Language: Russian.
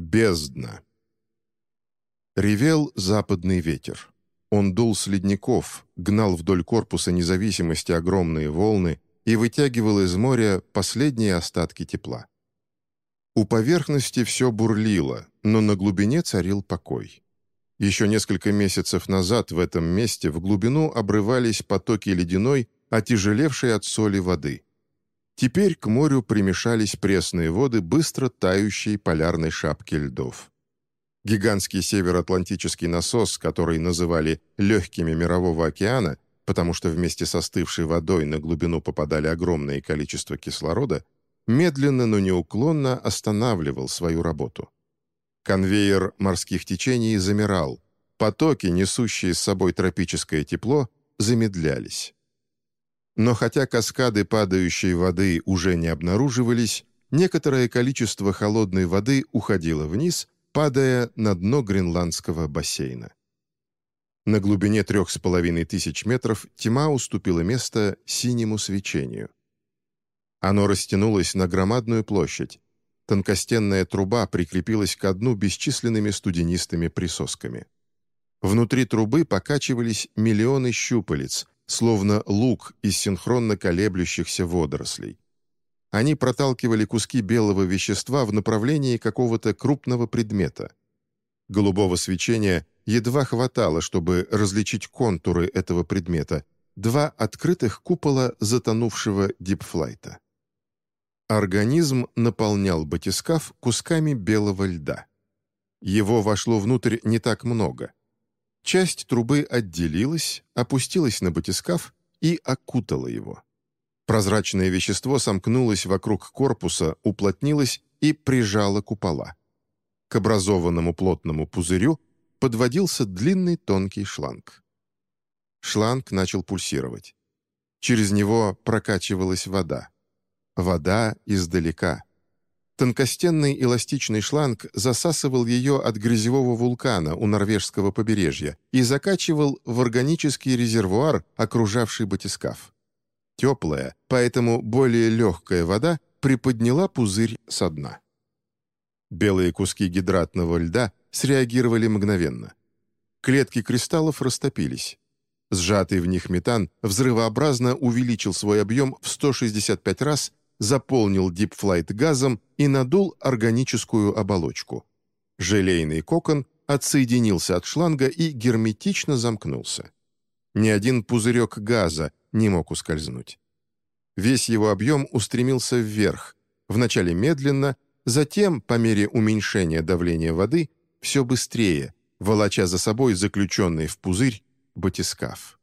Бездна. Ревел западный ветер. Он дул с ледников, гнал вдоль корпуса независимости огромные волны и вытягивал из моря последние остатки тепла. У поверхности все бурлило, но на глубине царил покой. Еще несколько месяцев назад в этом месте в глубину обрывались потоки ледяной, отяжелевшей от соли воды. Теперь к морю примешались пресные воды быстро тающей полярной шапки льдов. Гигантский североатлантический насос, который называли «легкими мирового океана», потому что вместе со остывшей водой на глубину попадали огромное количество кислорода, медленно, но неуклонно останавливал свою работу. Конвейер морских течений замирал, потоки, несущие с собой тропическое тепло, замедлялись. Но хотя каскады падающей воды уже не обнаруживались, некоторое количество холодной воды уходило вниз, падая на дно гренландского бассейна. На глубине трех с половиной тысяч метров тьма уступила место синему свечению. Оно растянулось на громадную площадь. Тонкостенная труба прикрепилась к дну бесчисленными студенистыми присосками. Внутри трубы покачивались миллионы щупалец, словно лук из синхронно колеблющихся водорослей. Они проталкивали куски белого вещества в направлении какого-то крупного предмета. Голубого свечения едва хватало, чтобы различить контуры этого предмета, два открытых купола затонувшего дипфлайта. Организм наполнял батискаф кусками белого льда. Его вошло внутрь не так много. Часть трубы отделилась, опустилась на батискаф и окутала его. Прозрачное вещество сомкнулось вокруг корпуса, уплотнилось и прижало купола. К образованному плотному пузырю подводился длинный тонкий шланг. Шланг начал пульсировать. Через него прокачивалась вода. Вода издалека. Тонкостенный эластичный шланг засасывал ее от грязевого вулкана у норвежского побережья и закачивал в органический резервуар, окружавший батискаф. Теплая, поэтому более легкая вода приподняла пузырь со дна. Белые куски гидратного льда среагировали мгновенно. Клетки кристаллов растопились. Сжатый в них метан взрывообразно увеличил свой объем в 165 раз заполнил дипфлайт газом и надул органическую оболочку. Желейный кокон отсоединился от шланга и герметично замкнулся. Ни один пузырек газа не мог ускользнуть. Весь его объем устремился вверх, вначале медленно, затем, по мере уменьшения давления воды, все быстрее, волоча за собой заключенный в пузырь батискаф.